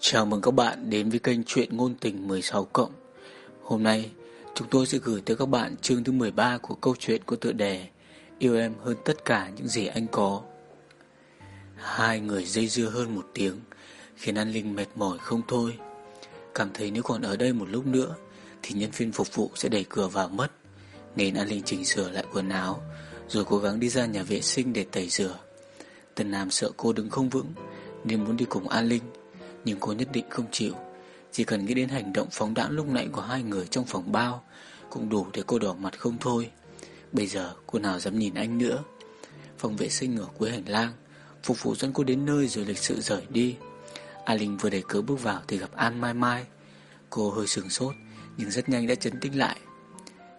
Chào mừng các bạn đến với kênh Chuyện Ngôn Tình 16 Cộng. Hôm nay, chúng tôi sẽ gửi tới các bạn chương thứ 13 của câu chuyện có tựa đề Yêu em hơn tất cả những gì anh có. Hai người dây dưa hơn một tiếng, Khiến An Linh mệt mỏi không thôi. Cảm thấy nếu còn ở đây một lúc nữa, Thì nhân viên phục vụ sẽ đẩy cửa vào mất, Nên An Linh chỉnh sửa lại quần áo rồi cố gắng đi ra nhà vệ sinh để tẩy rửa. Tần Nam sợ cô đứng không vững, Nên muốn đi cùng An Linh, Nhưng cô nhất định không chịu. Chỉ cần nghĩ đến hành động phóng đãng lúc nãy của hai người trong phòng bao, Cũng đủ để cô đỏ mặt không thôi. Bây giờ, cô nào dám nhìn anh nữa? Phòng vệ sinh ở cuối hành lang, Phục vụ dẫn cô đến nơi rồi lịch sự rời đi. An Linh vừa đẩy cửa bước vào Thì gặp An Mai Mai. Cô hơi sừng sốt, Nhưng rất nhanh đã chấn tĩnh lại.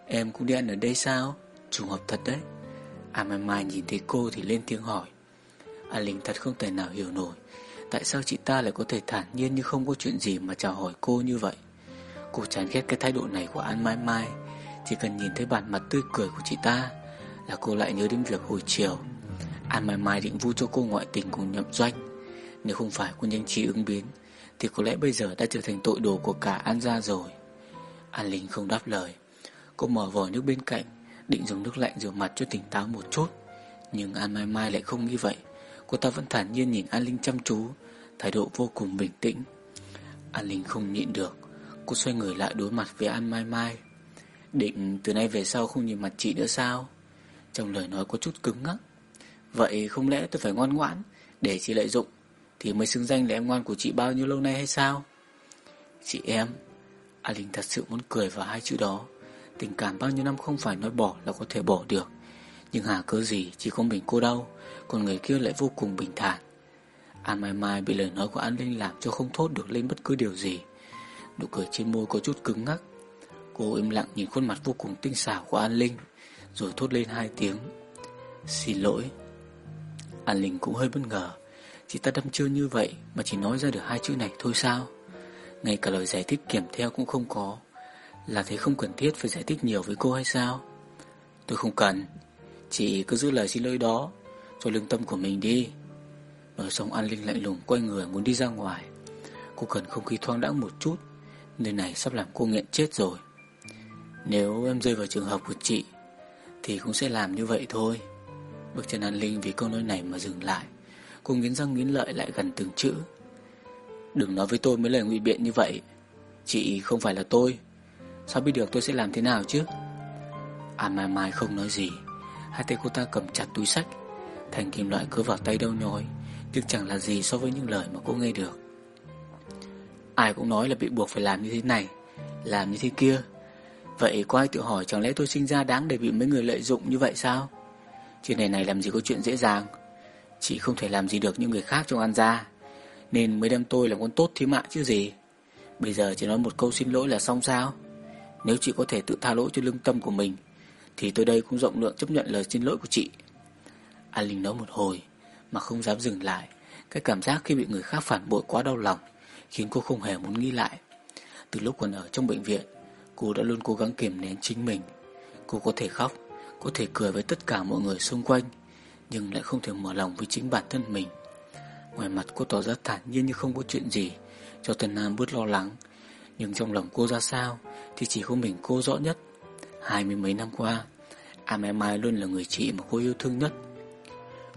Em cũng đi ăn ở đây sao? Trùng hợp thật đấy. An Mai Mai nhìn thấy cô thì lên tiếng hỏi. A Linh thật không thể nào hiểu nổi, Tại sao chị ta lại có thể thản nhiên Như không có chuyện gì mà chào hỏi cô như vậy? Cô chán ghét cái thái độ này của An Mai Mai, Chỉ cần nhìn thấy bản mặt tươi cười của chị ta Là cô lại nhớ đến việc hồi chiều. An Mai Mai định vu cho cô ngoại tình cùng nhậm doanh. Nếu không phải cô nhanh trí ứng biến, Thì có lẽ bây giờ đã trở thành tội đồ của cả An gia rồi. An Linh không đáp lời, Cô mở vòi nước bên cạnh Định dùng nước lạnh rửa mặt cho tỉnh táo một chút. Nhưng An Mai Mai lại không nghĩ vậy. Cô ta vẫn thản nhiên nhìn An Linh chăm chú, Thái độ vô cùng bình tĩnh. An Linh không nhịn được, Cô xoay người lại đối mặt với An Mai Mai. Định từ nay về sau không nhìn mặt chị nữa sao? Trong lời nói có chút cứng ngắc. Vậy không lẽ tôi phải ngoan ngoãn Để chị lợi dụng Thì mới xứng danh là em ngoan của chị bao nhiêu lâu nay hay sao? Chị em, An Linh thật sự muốn cười vào hai chữ đó. Tình cảm bao nhiêu năm không phải nói bỏ là có thể bỏ được. Nhưng hà cớ gì chỉ có mình cô đâu Còn người kia lại vô cùng bình thản. An Mai Mai bị lời nói của An Linh làm cho không thốt được lên bất cứ điều gì. Nụ cười trên môi có chút cứng ngắc. Cô im lặng nhìn khuôn mặt vô cùng tinh xảo của An Linh, Rồi thốt lên hai tiếng. Xin lỗi. An Linh cũng hơi bất ngờ. Chị ta đâm chưa như vậy Mà chỉ nói ra được hai chữ này thôi sao? Ngay cả lời giải thích kèm theo cũng không có. Là thế không cần thiết phải giải thích nhiều với cô hay sao? Tôi không cần. Chị cứ giữ lời xin lỗi đó Cho lương tâm của mình đi. Nói xong An Linh lạnh lùng quay người muốn đi ra ngoài. Cô cần không khí thoáng đãng một chút, Nơi này sắp làm cô nghẹn chết rồi. Nếu em rơi vào trường hợp của chị, Thì cũng sẽ làm như vậy thôi. Bước chân An Linh vì câu nói này mà dừng lại. Cô nghiến răng nghiến lợi lại gần từng chữ. Đừng nói với tôi mấy lời ngụy biện như vậy. Chị không phải là tôi. Sao biết được tôi sẽ làm thế nào chứ? À Mai Mai không nói gì. Hai tay cô ta cầm chặt túi sách. Thành kim loại cứ vào tay đâu nhói Nhưng chẳng là gì so với những lời mà cô nghe được. Ai cũng nói là bị buộc phải làm như thế này, Làm như thế kia. Vậy có ai tự hỏi chẳng lẽ tôi sinh ra đáng để bị mấy người lợi dụng như vậy sao? Trên này này làm gì có chuyện dễ dàng. Chị không thể làm gì được những người khác trong An gia. Nên mới đem tôi làm con tốt thí mạng chứ gì. Bây giờ chỉ nói một câu xin lỗi là xong sao? Nếu chị có thể tự tha lỗi cho lương tâm của mình, Thì tôi đây cũng rộng lượng chấp nhận lời xin lỗi của chị. An Linh nói một hồi, Mà không dám dừng lại. Cái cảm giác khi bị người khác phản bội quá đau lòng, Khiến cô không hề muốn nghĩ lại. Từ lúc còn ở trong bệnh viện, Cô đã luôn cố gắng kiềm nén chính mình. Cô có thể khóc, Có thể cười với tất cả mọi người xung quanh, Nhưng lại không thể mở lòng với chính bản thân mình. Ngoài mặt cô tỏ ra thản nhiên như không có chuyện gì, Cho Tần Nam bớt lo lắng nhưng trong lòng cô ra sao Thì chỉ có mình cô rõ nhất. Hai mươi mấy năm qua A Mai Mai luôn là người chị mà cô yêu thương nhất.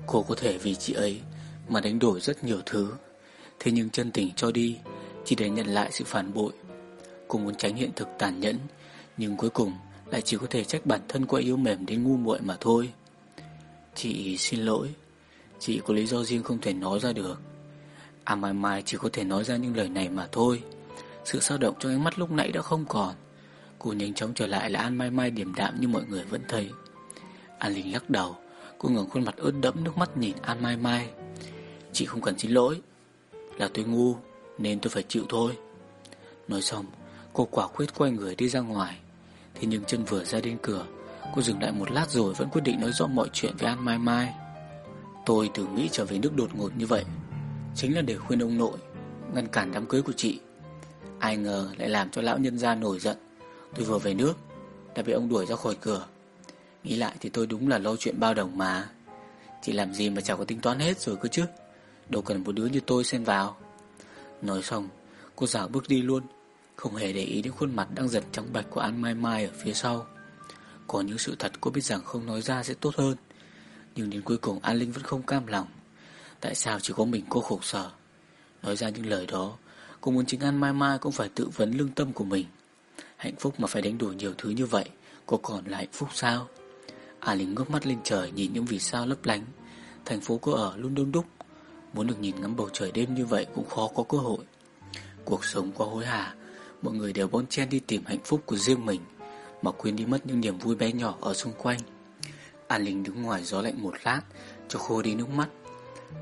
Cô có thể vì chị ấy Mà đánh đổi rất nhiều thứ. Thế nhưng chân tình cho đi Chỉ để nhận lại sự phản bội. Cô muốn tránh hiện thực tàn nhẫn, Nhưng cuối cùng lại chỉ có thể trách bản thân cô yếu mềm đến ngu muội mà thôi. Chị xin lỗi. Chị có lý do riêng không thể nói ra được. À mai mai chỉ có thể nói ra những lời này mà thôi. Sự sao động trong ánh mắt lúc nãy đã không còn. Cô nhanh chóng trở lại là An Mai Mai điềm đạm như mọi người vẫn thấy. An Linh lắc đầu, Cô ngẩng khuôn mặt ướt đẫm nước mắt nhìn An Mai Mai. Chị không cần xin lỗi, Là tôi ngu Nên tôi phải chịu thôi. Nói xong, cô quả quyết quay người đi ra ngoài. Thế nhưng chân vừa ra đến cửa, Cô dừng lại một lát rồi vẫn quyết định nói rõ mọi chuyện với An Mai Mai. Tôi từ Mỹ trở về nước đột ngột như vậy, Chính là để khuyên ông nội Ngăn cản đám cưới của chị. Ai ngờ lại làm cho lão nhân gia nổi giận. Tôi vừa về nước, Đã bị ông đuổi ra khỏi cửa. Nghĩ lại thì tôi đúng là lo chuyện bao đồng mà. Chị làm gì mà chẳng có tính toán hết rồi cơ chứ. Đâu cần một đứa như tôi xen vào. Nói xong, Cô dạo bước đi luôn. Không hề để ý đến khuôn mặt đang giật trắng bạch của An Mai Mai ở phía sau. Có những sự thật cô biết rằng không nói ra sẽ tốt hơn. Nhưng đến cuối cùng An Linh vẫn không cam lòng. Tại sao chỉ có mình cô khổ sở? Nói ra những lời đó Cô muốn chính ăn Mai Mai cũng phải tự vấn lương tâm của mình. Hạnh phúc mà phải đánh đổi nhiều thứ như vậy, Cô còn là hạnh phúc sao? À Linh ngước mắt lên trời nhìn những vì sao lấp lánh. Thành phố cô ở luôn đông đúc. Muốn được nhìn ngắm bầu trời đêm như vậy cũng khó có cơ hội. Cuộc sống quá hối hả, Mọi người đều bon chen đi tìm hạnh phúc của riêng mình, Mà quên đi mất những niềm vui bé nhỏ ở xung quanh. An Linh đứng ngoài gió lạnh một lát, Cho khô đi nước mắt.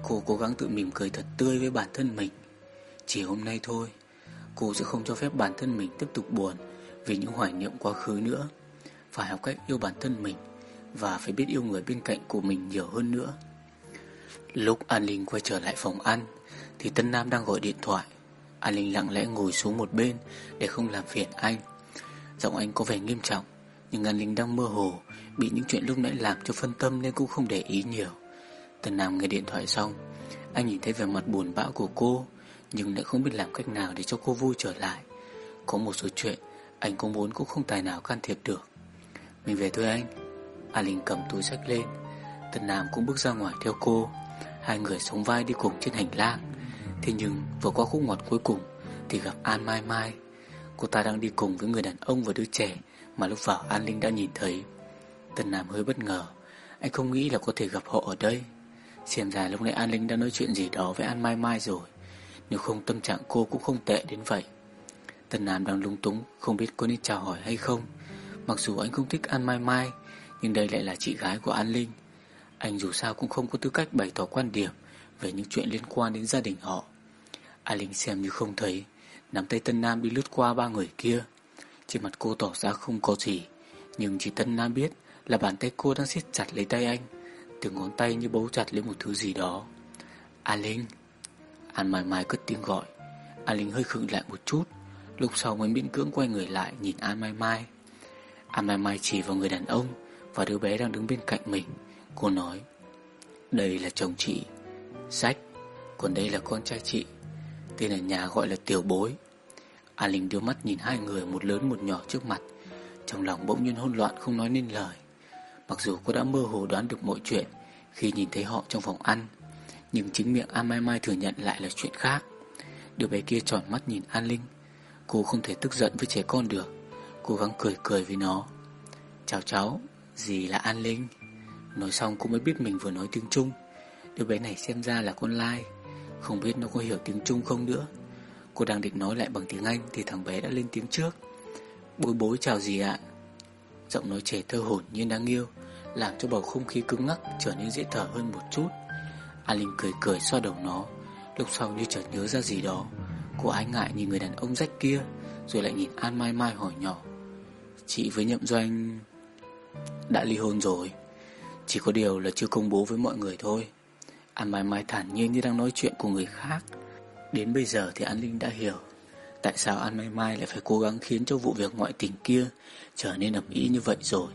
Cô cố gắng tự mỉm cười thật tươi với bản thân mình. Chỉ hôm nay thôi. Cô sẽ không cho phép bản thân mình tiếp tục buồn Vì những hoài niệm quá khứ nữa. Phải học cách yêu bản thân mình Và phải biết yêu người bên cạnh của mình nhiều hơn nữa. Lúc An Linh quay trở lại phòng ăn, Thì Tân Nam đang gọi điện thoại. An Linh lặng lẽ ngồi xuống một bên Để không làm phiền anh. Giọng anh có vẻ nghiêm trọng, Nhưng An Linh đang mơ hồ Bị những chuyện lúc nãy làm cho phân tâm Nên cũng không để ý nhiều. Tân Nam nghe điện thoại xong, Anh nhìn thấy vẻ mặt buồn bã của cô. Nhưng lại không biết làm cách nào để cho cô vui trở lại. Có một số chuyện Anh cũng muốn cũng không tài nào can thiệp được. Mình về thôi anh. A Linh cầm túi sách lên. Tân Nam cũng bước ra ngoài theo cô. Hai người sống vai đi cùng trên hành lang. Thế nhưng vừa qua khúc ngọt cuối cùng Thì gặp An Mai Mai. Cô ta đang đi cùng với người đàn ông và đứa trẻ Mà lúc vào An Linh đã nhìn thấy. Tân Nam hơi bất ngờ. Anh không nghĩ là có thể gặp họ ở đây. Xem ra lúc nãy An Linh đã nói chuyện gì đó với An Mai Mai rồi. Nếu không, tâm trạng cô cũng không tệ đến vậy. Tân Nam đang lung túng, Không biết có nên chào hỏi hay không. Mặc dù anh không thích An Mai Mai, Nhưng đây lại là chị gái của An Linh. Anh dù sao cũng không có tư cách bày tỏ quan điểm Về những chuyện liên quan đến gia đình họ. An Linh xem như không thấy, Nắm tay Tân Nam đi lướt qua ba người kia. Trên mặt cô tỏ ra không có gì, Nhưng chỉ Tân Nam biết Là bàn tay cô đang siết chặt lấy tay anh, Từng ngón tay như bấu chặt lấy một thứ gì đó. An Linh An mải mải cất tiếng gọi. An Linh hơi khựng lại một chút, Lúc sau mới miễn cưỡng quay người lại nhìn An Mai Mai. An Mai Mai chỉ vào người đàn ông Và đứa bé đang đứng bên cạnh mình. Cô nói, Đây là chồng chị, Sách, Còn đây là con trai chị. Tên ở nhà gọi là Tiểu Bối. An Linh đưa mắt nhìn hai người, một lớn một nhỏ trước mặt. Trong lòng bỗng nhiên hỗn loạn, không nói nên lời. Mặc dù cô đã mơ hồ đoán được mọi chuyện, Khi nhìn thấy họ trong phòng ăn nhưng chính miệng An Mai Mai thừa nhận lại là chuyện khác. Đứa bé kia tròn mắt nhìn An Linh. Cô không thể tức giận với trẻ con được. Cố gắng cười cười với nó. Chào cháu, gì là An Linh? Nói xong cô mới biết mình vừa nói tiếng Trung. Đứa bé này xem ra là con lai. Không biết nó có hiểu tiếng Trung không nữa. Cô đang định nói lại bằng tiếng Anh Thì thằng bé đã lên tiếng trước. Bối bối chào gì ạ. Giọng nói trẻ thơ hồn như đáng yêu, Làm cho bầu không khí cứng ngắc Trở nên dễ thở hơn một chút. An Linh cười cười xoa đầu nó. Lúc sau như chợt nhớ ra gì đó Cô ái ngại nhìn người đàn ông rách kia Rồi lại nhìn An Mai Mai hỏi nhỏ. Chị với Nhậm Doanh Đã ly hôn rồi. Chỉ có điều là chưa công bố với mọi người thôi. An Mai Mai thản nhiên như đang nói chuyện của người khác. Đến bây giờ thì An Linh đã hiểu Tại sao An Mai Mai lại phải cố gắng khiến cho vụ việc ngoại tình kia trở nên ẩm ý như vậy rồi.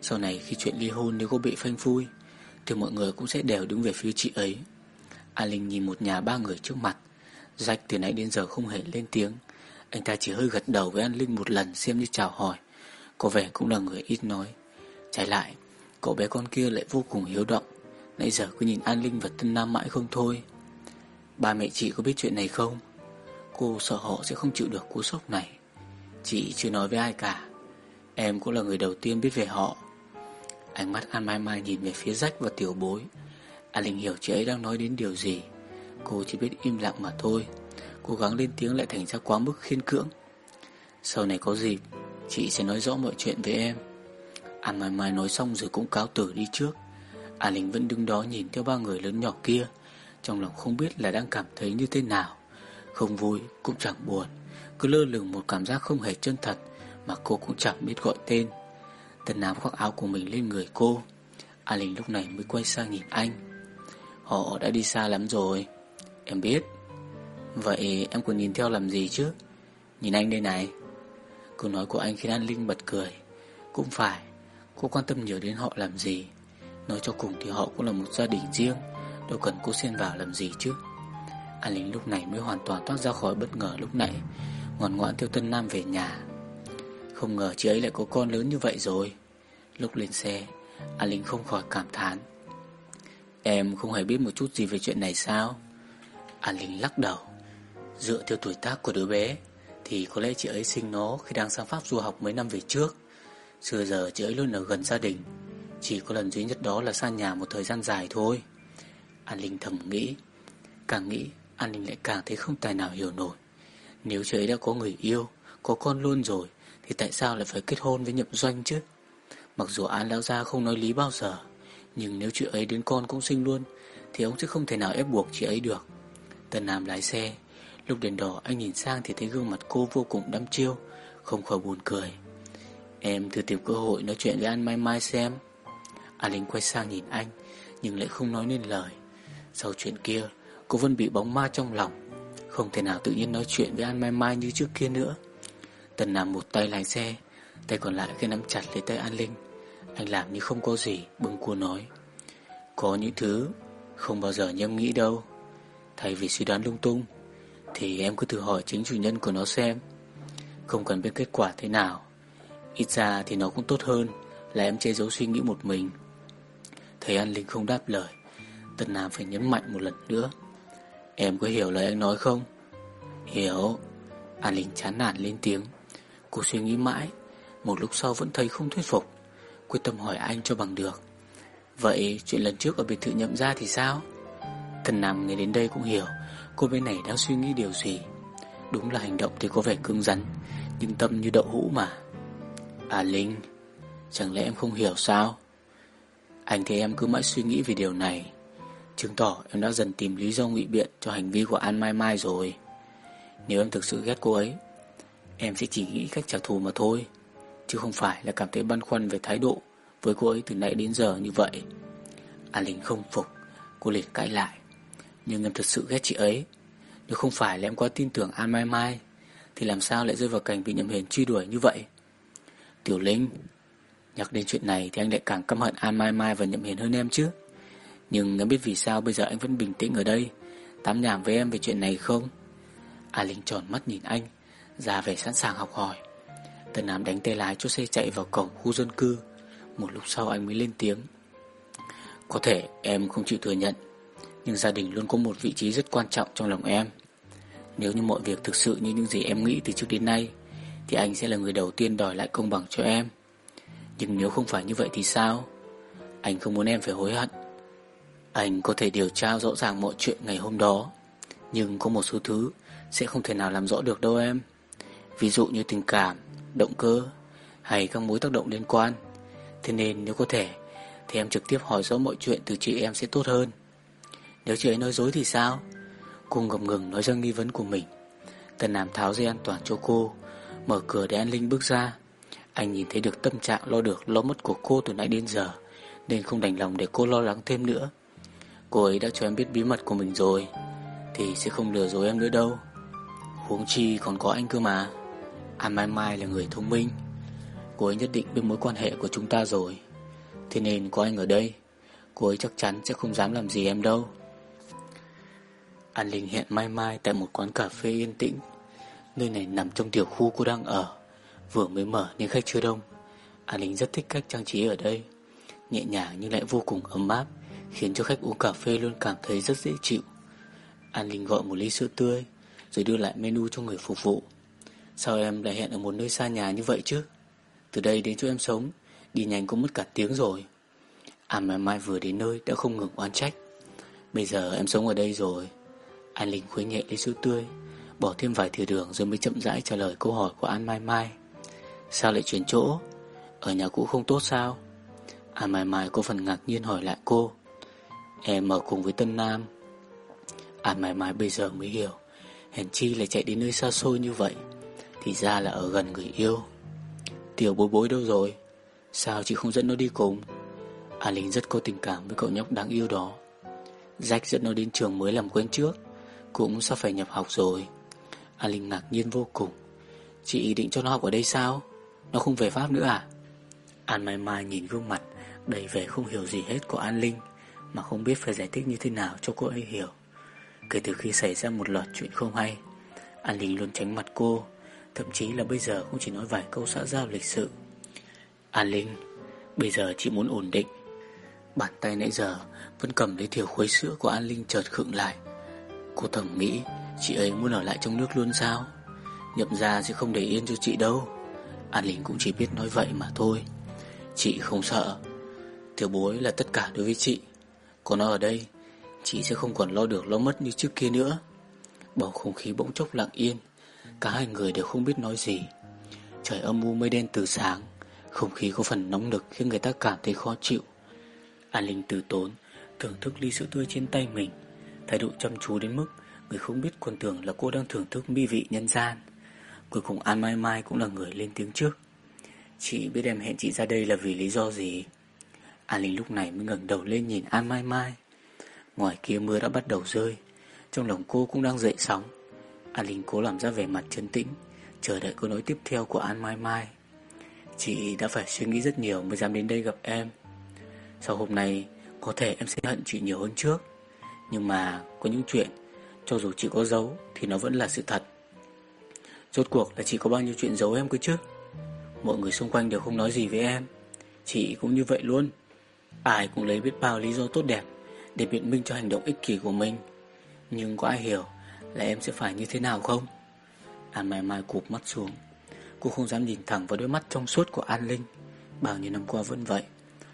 Sau này khi chuyện ly hôn nếu có bị phanh phui, thì mọi người cũng sẽ đều đứng về phía chị ấy. A Linh nhìn một nhà ba người trước mặt, Jack từ nãy đến giờ không hề lên tiếng. Anh ta chỉ hơi gật đầu với An Linh một lần xem như chào hỏi. Có vẻ cũng là người ít nói. Trái lại, cậu bé con kia lại vô cùng hiếu động. Nãy giờ cứ nhìn An Linh và Tân Nam mãi không thôi. Ba mẹ chị có biết chuyện này không? Cô sợ họ sẽ không chịu được cú sốc này Chị chưa nói với ai cả Em cũng là người đầu tiên biết về họ Ánh mắt An Mai Mai nhìn về phía rách và tiểu bối. An Linh hiểu chị ấy đang nói đến điều gì. Cô chỉ biết im lặng mà thôi. Cố gắng lên tiếng lại thành ra quá mức khiên cưỡng. Sau này có dịp, Chị sẽ nói rõ mọi chuyện với em. An Mai Mai nói xong rồi cũng cáo tử đi trước. An Linh vẫn đứng đó nhìn theo ba người lớn nhỏ kia, Trong lòng không biết là đang cảm thấy như thế nào. Không vui cũng chẳng buồn, Cứ lơ lửng một cảm giác không hề chân thật Mà cô cũng chẳng biết gọi tên. Tần Nam khoác áo của mình lên người cô. A Linh lúc này mới quay sang nhìn anh. Họ đã đi xa lắm rồi, Em biết. Vậy em còn nhìn theo làm gì chứ? Nhìn anh đây này. Câu nói của anh khiến An Linh bật cười. Cũng phải, Cô quan tâm nhiều đến họ làm gì. Nói cho cùng thì họ cũng là một gia đình riêng, Đâu cần cô xen vào làm gì chứ. An Linh lúc này mới hoàn toàn thoát ra khỏi bất ngờ lúc nãy, Ngoan ngoãn theo Tân Nam về nhà. Không ngờ chị ấy lại có con lớn như vậy rồi. Lúc lên xe, A Linh không khỏi cảm thán. Em không hề biết một chút gì về chuyện này sao? An Linh lắc đầu. Dựa theo tuổi tác của đứa bé, Thì có lẽ chị ấy sinh nó khi đang sang Pháp du học mấy năm về trước. Xưa giờ chị ấy luôn ở gần gia đình. Chỉ có lần duy nhất đó là xa nhà một thời gian dài thôi. An Linh thầm nghĩ. Càng nghĩ An Linh lại càng thấy không tài nào hiểu nổi. Nếu chị ấy đã có người yêu, Có con luôn rồi thì tại sao lại phải kết hôn với nhậm doanh chứ? Mặc dù An Lão Gia không nói lý bao giờ, Nhưng nếu chị ấy đến con cũng sinh luôn, Thì ông sẽ không thể nào ép buộc chị ấy được. Tần Nam lái xe, Lúc đèn đỏ anh nhìn sang thì thấy gương mặt cô vô cùng đăm chiêu, Không khỏi buồn cười. Em thử tìm cơ hội nói chuyện với An Mai Mai xem. An Linh quay sang nhìn anh, Nhưng lại không nói nên lời. Sau chuyện kia, Cô vẫn bị bóng ma trong lòng, Không thể nào tự nhiên nói chuyện với An Mai Mai như trước kia nữa. Tần Nam một tay lái xe, Tay còn lại khi nắm chặt lấy tay An Linh. Anh làm như không có gì Bưng cua nói. Có những thứ không bao giờ nhâm em nghĩ đâu. Thay vì suy đoán lung tung, Thì em cứ thử hỏi chính chủ nhân của nó xem. Không cần biết kết quả thế nào. Ít ra thì nó cũng tốt hơn Là em che giấu suy nghĩ một mình. Thấy An Linh không đáp lời, Tần Nam phải nhấn mạnh một lần nữa. Em có hiểu lời anh nói không? Hiểu. An Linh chán nản lên tiếng. Cô suy nghĩ mãi, Một lúc sau vẫn thấy không thuyết phục. Quyết tâm hỏi anh cho bằng được. Vậy chuyện lần trước ở biệt thự nhậm ra thì sao? Thần Nam nghe đến đây cũng hiểu, Cô bên này đang suy nghĩ điều gì. Đúng là hành động thì có vẻ cứng rắn, Nhưng tâm như đậu hũ mà. À Linh, Chẳng lẽ em không hiểu sao? Anh thấy em cứ mãi suy nghĩ về điều này. Chứng tỏ em đã dần tìm lý do ngụy biện Cho hành vi của An Mai Mai rồi. Nếu em thực sự ghét cô ấy Em sẽ chỉ nghĩ cách trả thù mà thôi, Chứ không phải là cảm thấy băn khoăn về thái độ Với cô ấy từ nãy đến giờ như vậy. An Linh không phục, Cô liền cãi lại. Nhưng em thật sự ghét chị ấy. Nếu không phải là em quá tin tưởng An Mai Mai, Thì làm sao lại rơi vào cảnh bị nhầm hiền truy đuổi như vậy? Tiểu Linh, Nhắc đến chuyện này thì anh lại càng căm hận An Mai Mai và Nhậm Hiền hơn em chứ. Nhưng em biết vì sao bây giờ anh vẫn bình tĩnh ở đây, Tám nhảm với em về chuyện này không? A Linh tròn mắt nhìn anh ra vẻ sẵn sàng học hỏi. Tần Nam đánh tay lái cho xe chạy vào cổng khu dân cư. Một lúc sau anh mới lên tiếng. Có thể em không chịu thừa nhận, Nhưng gia đình luôn có một vị trí rất quan trọng trong lòng em. Nếu như mọi việc thực sự như những gì em nghĩ từ trước đến nay, thì anh sẽ là người đầu tiên đòi lại công bằng cho em. Nhưng nếu không phải như vậy thì sao? Anh không muốn em phải hối hận. Anh có thể điều tra rõ ràng mọi chuyện ngày hôm đó, Nhưng có một số thứ Sẽ không thể nào làm rõ được đâu em. Ví dụ như tình cảm, Động cơ Hay các mối tác động liên quan. Thế nên nếu có thể, Thì em trực tiếp hỏi rõ mọi chuyện từ chị em sẽ tốt hơn. Nếu chị ấy nói dối thì sao? Cô ngập ngừng nói ra nghi vấn của mình. Tần Nam tháo dây an toàn cho cô, Mở cửa để An Linh bước ra. Anh nhìn thấy được tâm trạng lo được lo mất của cô từ nãy đến giờ, Nên không đành lòng để cô lo lắng thêm nữa. Cô ấy đã cho em biết bí mật của mình rồi, Thì sẽ không lừa dối em nữa đâu. Huống chi còn có anh cơ mà. An Mai Mai là người thông minh. Cô ấy nhất định biết mối quan hệ của chúng ta rồi. Thế nên có anh ở đây. Cô ấy chắc chắn sẽ không dám làm gì em đâu. An Linh hẹn Mai Mai tại một quán cà phê yên tĩnh. Nơi này nằm trong tiểu khu cô đang ở. Vừa mới mở nên khách chưa đông. An Linh rất thích cách trang trí ở đây. Nhẹ nhàng nhưng lại vô cùng ấm áp, Khiến cho khách uống cà phê luôn cảm thấy rất dễ chịu. An Linh gọi một ly sữa tươi, Rồi đưa lại menu cho người phục vụ. Sao em lại hẹn ở một nơi xa nhà như vậy chứ? Từ đây đến chỗ em sống, Đi nhanh cũng mất cả tiếng rồi. À mà Mai vừa đến nơi đã không ngừng oán trách. Bây giờ em sống ở đây rồi. An Linh khuấy nhẹ ly sữa tươi, Bỏ thêm vài thìa đường rồi mới chậm rãi trả lời câu hỏi của An Mai Mai. Sao lại chuyển chỗ? Ở nhà cũ không tốt sao? An Mai Mai có phần ngạc nhiên hỏi lại cô. Em ở cùng với Tân Nam. An Mai Mai bây giờ mới hiểu, Hèn chi lại chạy đến nơi xa xôi như vậy. Thì ra là ở gần người yêu. Tiểu bối bối đâu rồi? Sao chị không dẫn nó đi cùng? A Linh rất có tình cảm với cậu nhóc đáng yêu đó. Jack dẫn nó đến trường mới làm quen trước Cũng sắp phải nhập học rồi. A Linh ngạc nhiên vô cùng. Chị ý định cho nó học ở đây sao? Nó không về Pháp nữa à? An Mai Mai nhìn gương mặt đầy vẻ không hiểu gì hết của An Linh mà không biết phải giải thích như thế nào cho cô ấy hiểu. Kể từ khi xảy ra một loạt chuyện không hay, An Linh luôn tránh mặt cô, thậm chí là bây giờ cũng chỉ nói vài câu xã giao lịch sự. An Linh, bây giờ chị muốn ổn định. Bàn tay nãy giờ vẫn cầm lấy thiểu khuấy sữa của An Linh chợt khựng lại. Cô thầm nghĩ chị ấy muốn ở lại trong nước luôn sao? Nhậm ra sẽ không để yên cho chị đâu. An Linh cũng chỉ biết nói vậy mà thôi. Chị không sợ. Tiểu bối là tất cả đối với chị. Còn nó ở đây, chị sẽ không còn lo được lo mất như trước kia nữa. Bầu không khí bỗng chốc lặng yên, cả hai người đều không biết nói gì. Trời âm u mây đen từ sáng, không khí có phần nóng nực khiến người ta cảm thấy khó chịu. An Linh từ tốn, thưởng thức ly sữa tươi trên tay mình, thái độ chăm chú đến mức người không biết còn tưởng là cô đang thưởng thức mi vị nhân gian. Cuối cùng An Mai Mai cũng là người lên tiếng trước. Chị biết em hẹn chị ra đây là vì lý do gì? An Linh lúc này mới ngẩng đầu lên nhìn An Mai Mai. Ngoài kia mưa đã bắt đầu rơi, trong lòng cô cũng đang dậy sóng. An Linh cố làm ra vẻ mặt trấn tĩnh, chờ đợi câu nói tiếp theo của An Mai Mai. Chị đã phải suy nghĩ rất nhiều mới dám đến đây gặp em. Sau hôm nay, có thể em sẽ hận chị nhiều hơn trước. Nhưng mà có những chuyện, cho dù chị có giấu thì nó vẫn là sự thật. Rốt cuộc là chị có bao nhiêu chuyện giấu em cơ chứ? Mọi người xung quanh đều không nói gì với em. Chị cũng như vậy luôn. Ai cũng lấy biết bao lý do tốt đẹp để biện minh cho hành động ích kỷ của mình. Nhưng có ai hiểu là em sẽ phải như thế nào không? An Mai Mai cụp mắt xuống. Cô không dám nhìn thẳng vào đôi mắt trong suốt của An Linh. Bao nhiêu năm qua vẫn vậy.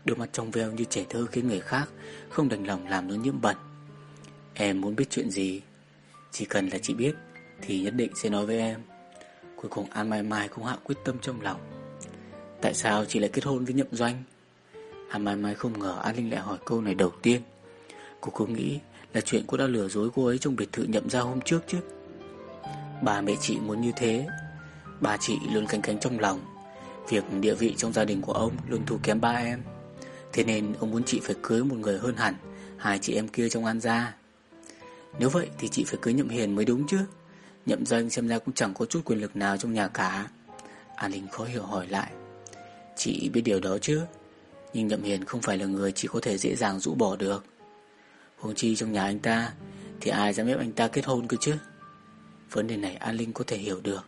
Đôi mắt trong veo như trẻ thơ khiến người khác không đành lòng làm nó nhiễm bẩn. Em muốn biết chuyện gì? Chỉ cần là chị biết, thì nhất định sẽ nói với em. Cuối cùng An Mai Mai cũng hạ quyết tâm trong lòng. Tại sao chị lại kết hôn với Nhậm Doanh? An Mai Mai không ngờ An Linh lại hỏi câu này đầu tiên. Cô cứ nghĩ là chuyện cô đã lừa dối cô ấy trong biệt thự nhậm ra hôm trước chứ. Bà mẹ chị muốn như thế. Bà chị luôn canh cánh trong lòng. Việc địa vị trong gia đình của ông luôn thua kém ba em. Thế nên ông muốn chị phải cưới một người hơn hẳn hai chị em kia trong An gia. Nếu vậy thì chị phải cưới Nhậm Hiền mới đúng chứ. Nhậm danh xem ra cũng chẳng có chút quyền lực nào trong nhà cả. An Linh khó hiểu hỏi lại. Chị biết điều đó chứ. Nhưng Nhậm Hiền không phải là người chị có thể dễ dàng rũ bỏ được. Huống chi trong nhà anh ta thì ai dám ép anh ta kết hôn cơ chứ. Vấn đề này An Linh có thể hiểu được.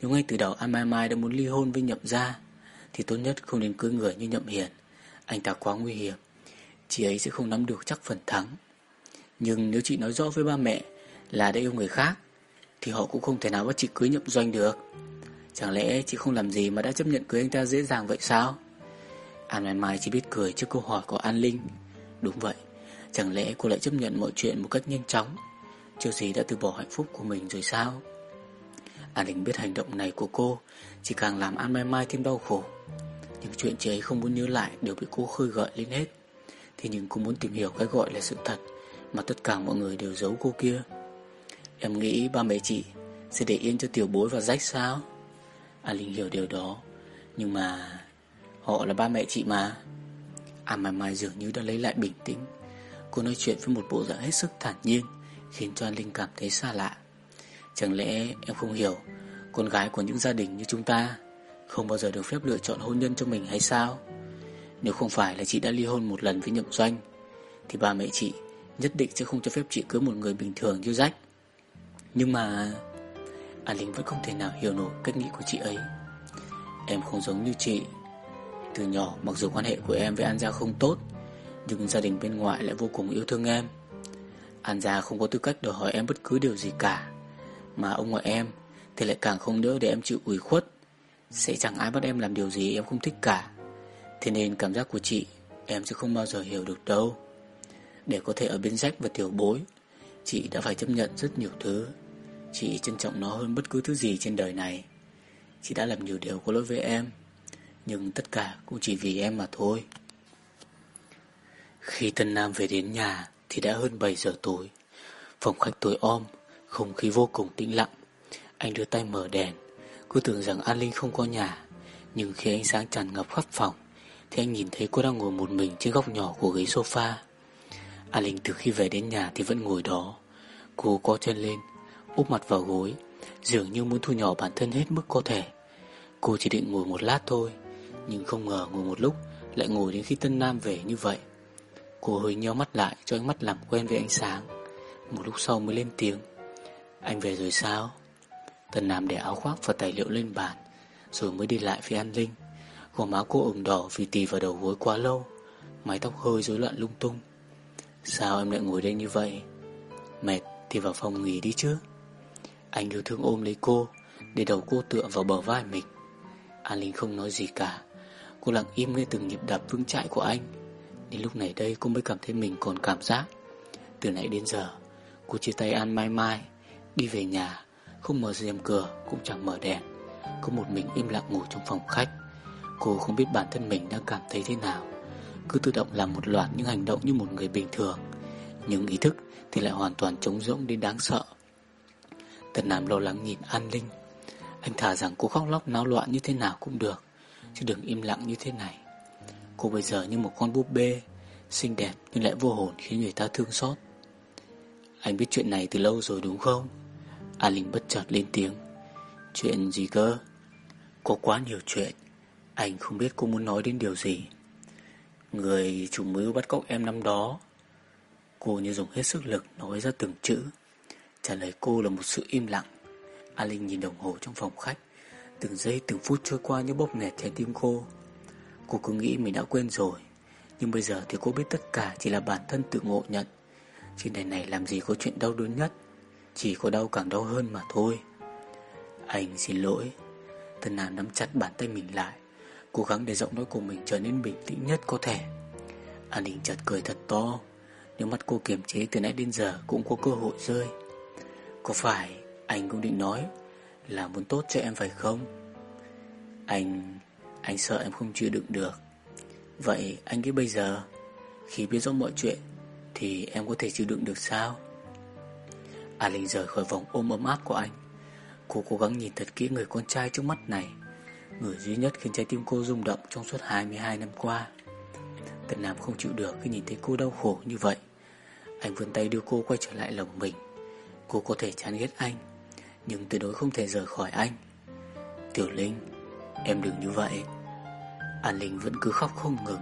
Nếu ngay từ đầu An Mai Mai đã muốn ly hôn với Nhậm gia thì tốt nhất không nên cưới người như Nhậm Hiền. Anh ta quá nguy hiểm. Chị ấy sẽ không nắm được chắc phần thắng. Nhưng nếu chị nói rõ với ba mẹ là đã yêu người khác thì họ cũng không thể nào bắt chị cưới Nhậm Doanh được. Chẳng lẽ chị không làm gì mà đã chấp nhận cưới anh ta dễ dàng vậy sao? An Mai Mai chỉ biết cười trước câu hỏi của An Linh. Đúng vậy, chẳng lẽ cô lại chấp nhận mọi chuyện một cách nhanh chóng? Chưa gì đã từ bỏ hạnh phúc của mình rồi sao? An Linh biết hành động này của cô, chỉ càng làm An Mai Mai thêm đau khổ. Những chuyện chị ấy không muốn nhớ lại đều bị cô khơi gợi lên hết. Thế nhưng cô muốn tìm hiểu cái gọi là sự thật mà tất cả mọi người đều giấu cô kia. Em nghĩ ba mẹ chị sẽ để yên cho tiểu bối và rách sao? An Linh hiểu điều đó, Nhưng mà Họ là ba mẹ chị mà an Mai Mai dường như đã lấy lại bình tĩnh Cô nói chuyện với một bộ dạng hết sức thản nhiên, Khiến cho An Linh cảm thấy xa lạ. Chẳng lẽ em không hiểu, Con gái của những gia đình như chúng ta Không bao giờ được phép lựa chọn hôn nhân cho mình hay sao? Nếu không phải là chị đã ly hôn một lần với nhậm doanh, Thì ba mẹ chị Nhất định sẽ không cho phép chị cưới một người bình thường như rách Nhưng mà An Linh vẫn không thể nào hiểu nổi cách nghĩ của chị ấy. Em không giống như chị. Từ nhỏ mặc dù quan hệ của em với An Gia không tốt nhưng gia đình bên ngoài lại vô cùng yêu thương em. An Gia không có tư cách đòi hỏi em bất cứ điều gì cả, Mà ông ngoại em Thì lại càng không đỡ để em chịu ủy khuất. Sẽ chẳng ai bắt em làm điều gì em không thích cả. Thế nên cảm giác của chị, Em sẽ không bao giờ hiểu được đâu. Để có thể ở bên rách và tiểu bối, Chị đã phải chấp nhận rất nhiều thứ. Chị trân trọng nó hơn bất cứ thứ gì trên đời này. Chị đã làm nhiều điều có lỗi với em, Nhưng tất cả cũng chỉ vì em mà thôi. Khi Tân Nam về đến nhà Thì đã hơn 7 giờ tối. Phòng khách tối om Không khí vô cùng tĩnh lặng. Anh đưa tay mở đèn. Cứ tưởng rằng An Linh không có nhà. Nhưng khi ánh sáng tràn ngập khắp phòng Thì anh nhìn thấy cô đang ngồi một mình Trên góc nhỏ của ghế sofa. An Linh từ khi về đến nhà thì vẫn ngồi đó. Cô có chân lên úp mặt vào gối, dường như muốn thu nhỏ bản thân hết mức có thể. Cô chỉ định ngồi một lát thôi, Nhưng không ngờ ngồi một lúc Lại ngồi đến khi Tân Nam về như vậy. Cô hơi nheo mắt lại cho ánh mắt làm quen với ánh sáng. Một lúc sau mới lên tiếng. Anh về rồi sao? Tần Nam để áo khoác và tài liệu lên bàn, Rồi mới đi lại phía An Linh. Gò má cô ửng đỏ vì tì vào đầu gối quá lâu, Mái tóc hơi rối loạn lung tung. Sao em lại ngồi đây như vậy? Mệt thì vào phòng nghỉ đi chứ. Anh yêu thương ôm lấy cô, Để đầu cô tựa vào bờ vai mình. An Linh không nói gì cả. Cô lặng im nghe từng nhịp đập vững chãi của anh. Đến lúc này đây cô mới cảm thấy mình còn cảm giác. Từ nãy đến giờ, Cô chia tay An Mai Mai, Đi về nhà, Không mở rèm cửa, cũng chẳng mở đèn. Cô một mình im lặng ngủ trong phòng khách. Cô không biết bản thân mình đang cảm thấy thế nào. Cứ tự động làm một loạt những hành động như một người bình thường. Nhưng ý thức thì lại hoàn toàn trống rỗng đến đáng sợ. Tần Nam lo lắng nhìn An Linh. Anh thả rằng cô khóc lóc náo loạn như thế nào cũng được, Chứ đừng im lặng như thế này. Cô bây giờ như một con búp bê, Xinh đẹp nhưng lại vô hồn khiến người ta thương xót. Anh biết chuyện này từ lâu rồi đúng không? A Linh bất chợt lên tiếng. Chuyện gì cơ? Có quá nhiều chuyện. Anh không biết cô muốn nói đến điều gì. Người chủ mưu bắt cóc em năm đó. Cô như dùng hết sức lực nói ra từng chữ. Trả lời cô là một sự im lặng. A Linh nhìn đồng hồ trong phòng khách. Từng giây, từng phút trôi qua như bốc nghẹt trái tim cô. Cô cứ nghĩ mình đã quên rồi. Nhưng bây giờ thì cô biết tất cả chỉ là bản thân tự ngộ nhận. Trên đời này làm gì có chuyện đau đớn nhất? Chỉ có đau càng đau hơn mà thôi. Anh xin lỗi. Tân Nam nắm chặt bàn tay mình lại, Cố gắng để giọng nói của mình trở nên bình tĩnh nhất có thể. An Ninh chợt cười thật to. Nếu mắt cô kiềm chế từ nãy đến giờ Cũng có cơ hội rơi. Có phải anh cũng định nói Là muốn tốt cho em phải không? Anh anh sợ em không chịu đựng được. Vậy anh nghĩ bây giờ, Khi biết rõ mọi chuyện, Thì em có thể chịu đựng được sao? A Linh rời khỏi vòng ôm ấm áp của anh. Cô cố gắng nhìn thật kỹ người con trai trước mắt này, Người duy nhất khiến trái tim cô rung động Trong suốt 22 năm qua. Tần Nam không chịu được khi nhìn thấy cô đau khổ như vậy. Anh vươn tay đưa cô quay trở lại lòng mình. Cô có thể chán ghét anh, Nhưng tuyệt đối không thể rời khỏi anh. Tiểu Linh Em đừng như vậy. An Linh vẫn cứ khóc không ngừng.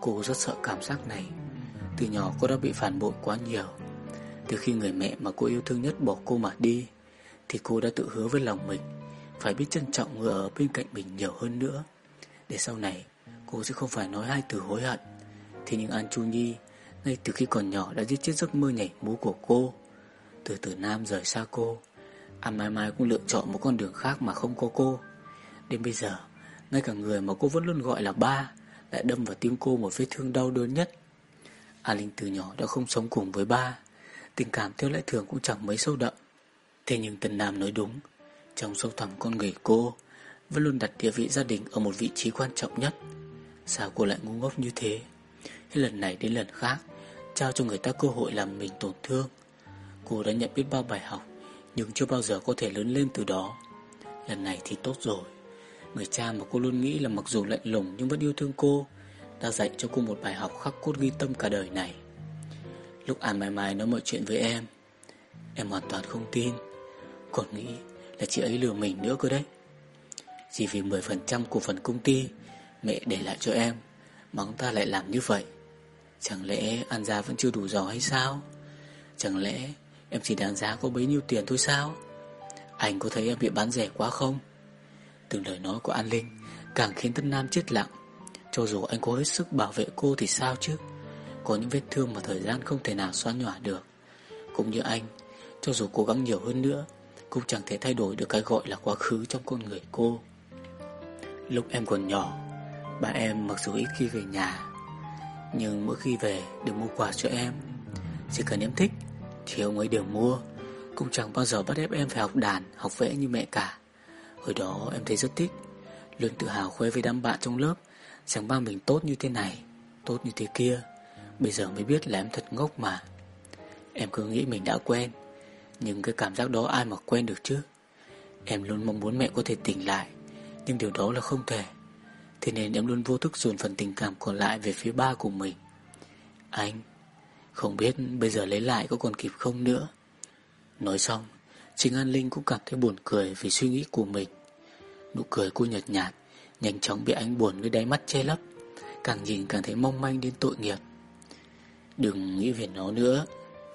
Cô rất sợ cảm giác này. Từ nhỏ cô đã bị phản bội quá nhiều. Từ khi người mẹ mà cô yêu thương nhất bỏ cô mà đi, Thì cô đã tự hứa với lòng mình Phải biết trân trọng người ở bên cạnh mình nhiều hơn nữa. Để sau này, Cô sẽ không phải nói hai từ hối hận. Thế nhưng An Chu Nhi, Ngay từ khi còn nhỏ đã giết chết giấc mơ nhảy múa của cô. Từ từ Nam rời xa cô, An Mai Mai cũng lựa chọn một con đường khác mà không có cô. Đến bây giờ, Ngay cả người mà cô vẫn luôn gọi là ba Lại đâm vào tim cô một vết thương đau đớn nhất. A Linh từ nhỏ đã không sống cùng với ba, Tình cảm theo lẽ thường cũng chẳng mấy sâu đậm. Thế nhưng Tần Nam nói đúng, Trong sâu thẳm con người cô Vẫn luôn đặt địa vị gia đình ở một vị trí quan trọng nhất. Sao cô lại ngu ngốc như thế? Hết lần này đến lần khác, Trao cho người ta cơ hội làm mình tổn thương. Cô đã nhận biết bao bài học, Nhưng chưa bao giờ có thể lớn lên từ đó. Lần này thì tốt rồi. Người cha mà cô luôn nghĩ là mặc dù lạnh lùng Nhưng vẫn yêu thương cô, Đã dạy cho cô một bài học khắc cốt ghi tâm cả đời này. Lúc An Mai Mai nói mọi chuyện với em Em hoàn toàn không tin. Còn nghĩ là chị ấy lừa mình nữa cơ đấy. Chỉ vì 10% cổ phần công ty Mẹ để lại cho em, Mà ông ta lại làm như vậy. Chẳng lẽ An gia vẫn chưa đủ giàu hay sao? Chẳng lẽ Em chỉ đáng giá có bấy nhiêu tiền thôi sao? Anh có thấy em bị bán rẻ quá không? Từng lời nói của An Linh, Càng khiến Tân Nam chết lặng. Cho dù anh có hết sức bảo vệ cô thì sao chứ? Có những vết thương mà thời gian không thể nào xóa nhòa được. Cũng như anh, Cho dù cố gắng nhiều hơn nữa, Cũng chẳng thể thay đổi được cái gọi là quá khứ trong con người cô. Lúc em còn nhỏ, Ba em mặc dù ít khi về nhà, Nhưng mỗi khi về đều mua quà cho em. Chỉ cần em thích, Thì ông ấy đều mua. Cũng chẳng bao giờ bắt ép em phải học đàn, Học vẽ như mẹ cả. Hồi đó em thấy rất thích. Luôn tự hào khoe với đám bạn trong lớp, Rằng ba mình tốt như thế này, Tốt như thế kia. Bây giờ mới biết là em thật ngốc mà. Em cứ nghĩ mình đã quen, Nhưng cái cảm giác đó ai mà quen được chứ? Em luôn mong muốn mẹ có thể tỉnh lại, Nhưng điều đó là không thể. Thế nên em luôn vô thức dồn phần tình cảm còn lại về phía ba của mình. Anh, Không biết bây giờ lấy lại có còn kịp không nữa. Nói xong Trình An Linh cũng cảm thấy buồn cười vì suy nghĩ của mình. Nụ cười cô nhợt nhạt, Nhanh chóng bị ánh buồn nơi đáy mắt che lấp, Càng nhìn càng thấy mong manh đến tội nghiệp. Đừng nghĩ về nó nữa,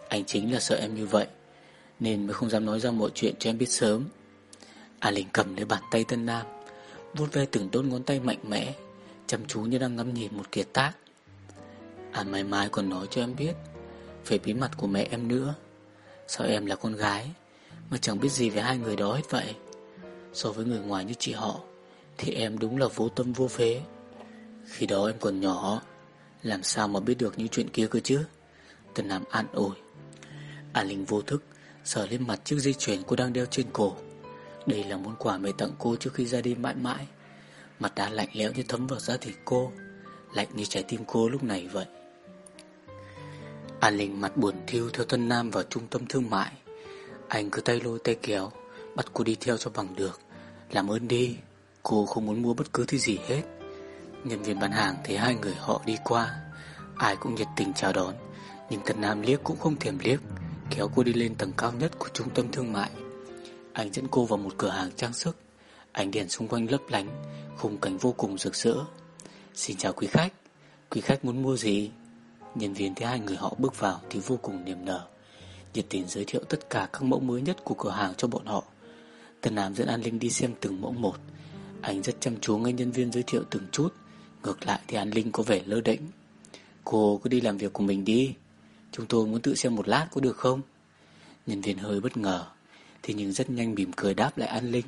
Anh chính là sợ em như vậy, Nên mới không dám nói ra mọi chuyện cho em biết sớm. An Linh cầm lấy bàn tay Tân Nam, vuốt ve từng đốt ngón tay mạnh mẽ, Chăm chú như đang ngắm nhìn một kiệt tác. À mai mai còn nói cho em biết Về bí mật của mẹ em nữa. Sao em là con gái? Mà chẳng biết gì về hai người đó hết vậy. So với người ngoài như chị họ, Thì em đúng là vô tâm vô phế. Khi đó em còn nhỏ, Làm sao mà biết được những chuyện kia cơ chứ? Tần Nam an ủi. An Linh vô thức, Sờ lên mặt chiếc dây chuyền cô đang đeo trên cổ. Đây là món quà mẹ tặng cô trước khi ra đi mãi mãi. Mặt đá lạnh lẽo như thấm vào da thịt cô, Lạnh như trái tim cô lúc này vậy. An Linh mặt buồn thiêu theo Tân Nam vào trung tâm thương mại. Anh cứ tay lôi tay kéo, Bắt cô đi theo cho bằng được. Làm ơn đi, Cô không muốn mua bất cứ thứ gì hết. Nhân viên bán hàng thấy hai người họ đi qua, Ai cũng nhiệt tình chào đón. Nhưng Tân Nam liếc cũng không thèm liếc, Kéo cô đi lên tầng cao nhất của trung tâm thương mại. Anh dẫn cô vào một cửa hàng trang sức. Ánh đèn xung quanh lấp lánh, Khung cảnh vô cùng rực rỡ. Xin chào quý khách Quý khách muốn mua gì? Nhân viên thấy hai người họ bước vào thì vô cùng niềm nở. Nhiệt tình giới thiệu tất cả các mẫu mới nhất của cửa hàng cho bọn họ. Tần Nam dẫn An Linh đi xem từng mẫu một. Anh rất chăm chú nghe nhân viên giới thiệu từng chút. Ngược lại thì An Linh có vẻ lơ đễnh. Cô, cứ đi làm việc của mình đi. Chúng tôi muốn tự xem một lát có được không? Nhân viên hơi bất ngờ. Thì nhưng rất nhanh mỉm cười đáp lại An Linh.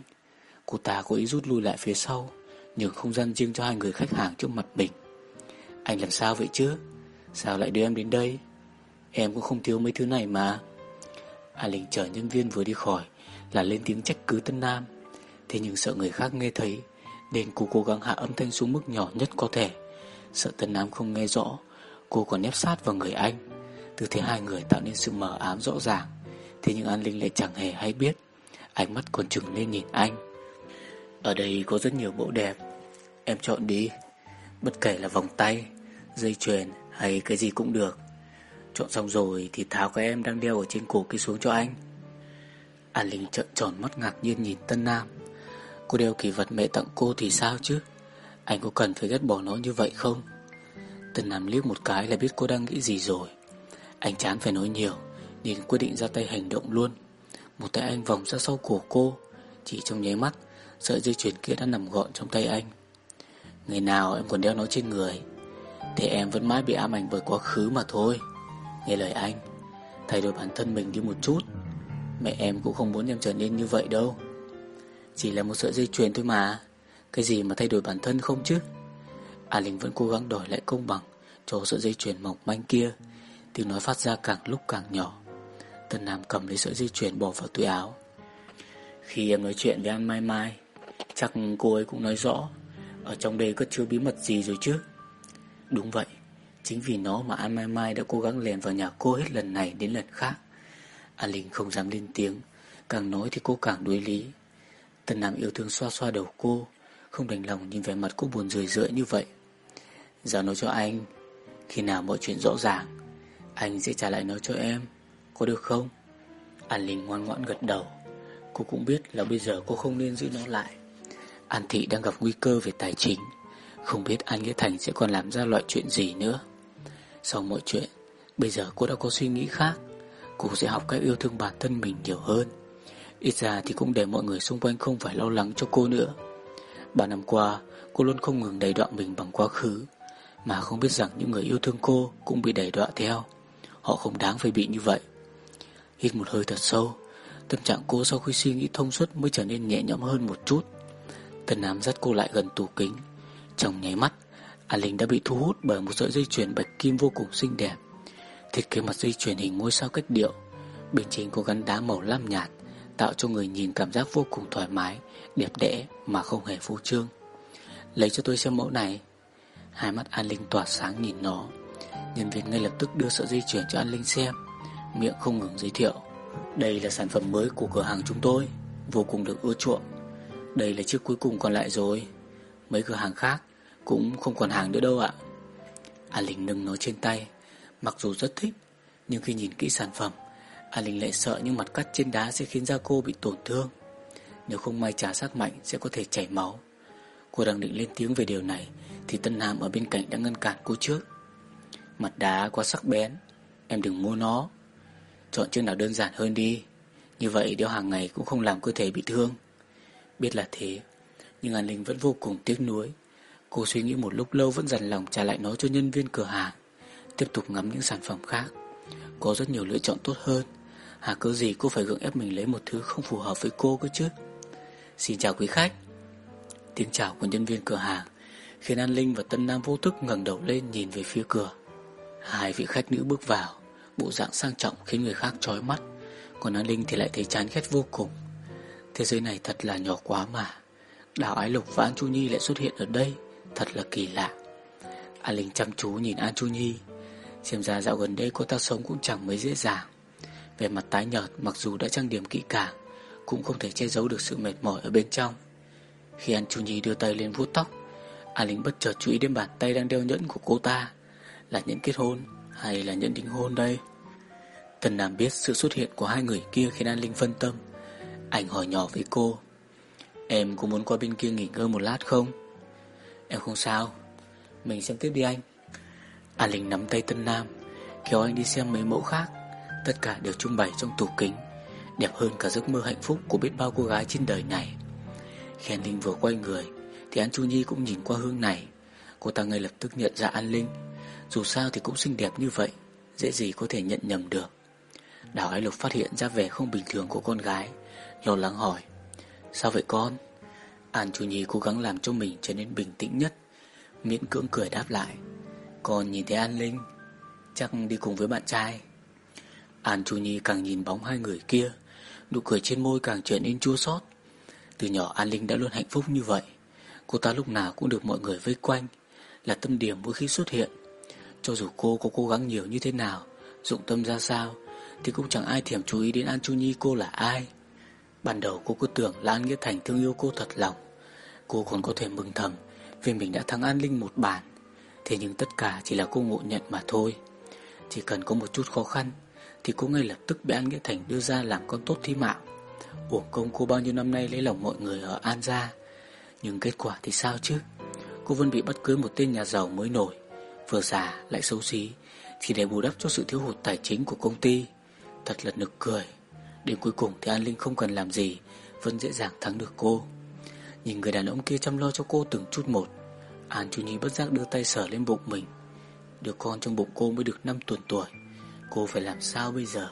Cô ta có ý rút lui lại phía sau Nhường không gian riêng cho hai người khách hàng trước mặt mình. Anh làm sao vậy chứ? Sao lại đưa em đến đây? Em cũng không thiếu mấy thứ này mà. An Linh chờ nhân viên vừa đi khỏi, Là lên tiếng trách cứ Tân Nam. Thế nhưng sợ người khác nghe thấy, Nên cô cố gắng hạ âm thanh xuống mức nhỏ nhất có thể. Sợ Tân Nam không nghe rõ, Cô còn nép sát vào người anh. Từ thế hai người tạo nên sự mờ ám rõ ràng. Thế nhưng An Linh lại chẳng hề hay biết, Ánh mắt còn chừng lên nhìn anh. Ở đây có rất nhiều mẫu đẹp, Em chọn đi. Bất kể là vòng tay, Dây chuyền hay cái gì cũng được. Chọn xong rồi thì tháo cái em đang đeo ở trên cổ kia xuống cho anh. An Linh trợn tròn mắt ngạc nhiên nhìn Tân Nam. Cô đeo kỳ vật mẹ tặng cô thì sao chứ? Anh có cần phải ghét bỏ nó như vậy không? Tân Nam liếc một cái là biết cô đang nghĩ gì rồi. Anh chán phải nói nhiều, Nên quyết định ra tay hành động luôn. Một tay anh vòng ra sau cổ cô, Chỉ trong nháy mắt, Sợi dây chuyền kia đã nằm gọn trong tay anh. Ngày nào em còn đeo nó trên người, Thế em vẫn mãi bị ám ảnh bởi quá khứ mà thôi. Nghe lời anh, Thay đổi bản thân mình đi một chút. Mẹ em cũng không muốn em trở nên như vậy đâu. Chỉ là một sợi dây chuyền thôi mà. Cái gì mà thay đổi bản thân không chứ? A Linh vẫn cố gắng đòi lại công bằng Cho sợi dây chuyền mỏng manh kia. Tiếng nói phát ra càng lúc càng nhỏ. Tân Nam cầm lấy sợi dây chuyền bỏ vào túi áo. Khi em nói chuyện với anh Mai Mai, Chắc cô ấy cũng nói rõ, Ở trong đây có chưa bí mật gì rồi chứ? Đúng vậy. Chính vì nó mà An Mai Mai đã cố gắng lèn vào nhà cô hết lần này đến lần khác. An Linh không dám lên tiếng, Càng nói thì cô càng đuối lý. Tần Nam yêu thương xoa xoa đầu cô, Không đành lòng nhìn vẻ mặt cô buồn rười rượi như vậy. Giờ nói cho anh, Khi nào mọi chuyện rõ ràng, Anh sẽ trả lại nó cho em, Có được không? An Linh ngoan ngoãn gật đầu. Cô cũng biết là bây giờ cô không nên giữ nó lại. An Thị đang gặp nguy cơ về tài chính, không biết An Nghĩa Thành sẽ còn làm ra loại chuyện gì nữa. Sau mọi chuyện. Bây giờ cô đã có suy nghĩ khác. Cô sẽ học cách yêu thương bản thân mình nhiều hơn. Ít ra thì cũng để mọi người xung quanh không phải lo lắng cho cô nữa. Ba năm qua, Cô luôn không ngừng đầy đoạn mình bằng quá khứ. Mà không biết rằng những người yêu thương cô Cũng bị đẩy đọa theo. Họ không đáng phải bị như vậy. Hít một hơi thật sâu, Tâm trạng cô sau khi suy nghĩ thông suốt Mới trở nên nhẹ nhõm hơn một chút. Tần Nam dắt cô lại gần tủ kính. Trong nháy mắt An Linh đã bị thu hút bởi một sợi dây chuyền bạch kim vô cùng xinh đẹp. Thiết kế mặt dây chuyền hình ngôi sao cách điệu. Bên trên có gắn đá màu lam nhạt, Tạo cho người nhìn cảm giác vô cùng thoải mái, Đẹp đẽ mà không hề phô trương. Lấy cho tôi xem mẫu này. Hai mắt An Linh tỏa sáng nhìn nó. Nhân viên ngay lập tức đưa sợi dây chuyền cho An Linh xem. Miệng không ngừng giới thiệu. Đây là sản phẩm mới của cửa hàng chúng tôi. Vô cùng được ưa chuộng. Đây là chiếc cuối cùng còn lại rồi. Mấy cửa hàng khác cũng không còn hàng nữa đâu ạ. A Linh nâng nó trên tay. Mặc dù rất thích, Nhưng khi nhìn kỹ sản phẩm, A Linh lại sợ những mặt cắt trên đá sẽ khiến da cô bị tổn thương. Nếu không may trả sắc mạnh, sẽ có thể chảy máu. Cô đang định lên tiếng về điều này, Thì Tân Nam ở bên cạnh đã ngăn cản cô trước. Mặt đá quá sắc bén, Em đừng mua nó. Chọn chiếc nào đơn giản hơn đi. Như vậy đeo hàng ngày cũng không làm cơ thể bị thương. Biết là thế, Nhưng An Linh vẫn vô cùng tiếc nuối. Cô suy nghĩ một lúc lâu vẫn dằn lòng trả lại nó cho nhân viên cửa hàng, Tiếp tục ngắm những sản phẩm khác. Có rất nhiều lựa chọn tốt hơn. Hà cứ gì cô phải gượng ép mình lấy một thứ không phù hợp với cô cơ chứ. Xin chào quý khách. Tiếng chào của nhân viên cửa hàng Khiến An Linh và Tân Nam vô thức ngẩng đầu lên nhìn về phía cửa. Hai vị khách nữ bước vào, Bộ dạng sang trọng khiến người khác chói mắt, Còn An Linh thì lại thấy chán ghét vô cùng. Thế giới này thật là nhỏ quá mà Đào Ái Lục và An Chu Nhi lại xuất hiện ở đây. Thật là kỳ lạ. An Linh chăm chú nhìn An Chu Nhi, Xem ra dạo gần đây cô ta sống cũng chẳng mấy dễ dàng. Về mặt tái nhợt, mặc dù đã trang điểm kỹ càng, Cũng không thể che giấu được sự mệt mỏi ở bên trong. Khi An Chu Nhi đưa tay lên vuốt tóc An Linh bất chợt chú ý đến bàn tay đang đeo nhẫn của cô ta. Là nhẫn kết hôn hay là nhẫn đính hôn đây? Tần Nam biết sự xuất hiện của hai người kia khiến An Linh phân tâm Anh hỏi nhỏ với cô. Em có muốn qua bên kia nghỉ ngơi một lát không? Em không sao. Mình xem tiếp đi anh. An Linh nắm tay Tân Nam, Kéo anh đi xem mấy mẫu khác. Tất cả đều trưng bày trong tủ kính, Đẹp hơn cả giấc mơ hạnh phúc của biết bao cô gái trên đời này. Khi An Linh vừa quay người, Thì An Chu Nhi cũng nhìn qua hương này. Cô ta ngay lập tức nhận ra An Linh. Dù sao thì cũng xinh đẹp như vậy, Dễ gì có thể nhận nhầm được. Đào Ái Lục phát hiện ra vẻ không bình thường của con gái, Lo lắng hỏi, Sao vậy con? An Chu Nhi cố gắng làm cho mình trở nên bình tĩnh nhất. Miễn cưỡng cười đáp lại. Còn nhìn thấy An Linh, Chắc đi cùng với bạn trai. An Chu Nhi càng nhìn bóng hai người kia, Nụ cười trên môi càng trở nên chua xót. Từ nhỏ An Linh đã luôn hạnh phúc như vậy. Cô ta lúc nào cũng được mọi người vây quanh, Là tâm điểm mỗi khi xuất hiện. Cho dù cô có cố gắng nhiều như thế nào, Dụng tâm ra sao, Thì cũng chẳng ai thèm chú ý đến An Chu Nhi cô là ai. Ban đầu cô cứ tưởng là An Nghĩa Thành thương yêu cô thật lòng. Cô còn có thể mừng thầm Vì mình đã thắng An Linh một bản. Thế nhưng tất cả chỉ là cô ngộ nhận mà thôi. Chỉ cần có một chút khó khăn, Thì cô ngay lập tức bị An Nghĩa Thành đưa ra làm con tốt thi mạng Uổng công cô bao nhiêu năm nay lấy lòng mọi người ở An Gia? Nhưng kết quả thì sao chứ? Cô vẫn bị bắt cưới một tên nhà giàu mới nổi. Vừa già lại xấu xí Chỉ để bù đắp cho sự thiếu hụt tài chính của công ty. Thật là nực cười. Đến cuối cùng thì An Linh không cần làm gì, Vẫn dễ dàng thắng được cô. Nhìn người đàn ông kia chăm lo cho cô từng chút một, An Chu Nhi bất giác đưa tay sờ lên bụng mình. Đứa con trong bụng cô mới được 5 tuần tuổi, Cô phải làm sao bây giờ?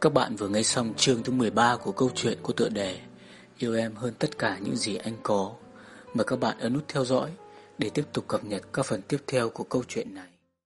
Các bạn vừa nghe xong chương thứ 13 của câu chuyện của tựa đề Yêu em hơn tất cả những gì anh có. Mời các bạn ấn nút theo dõi Để tiếp tục cập nhật các phần tiếp theo của câu chuyện này.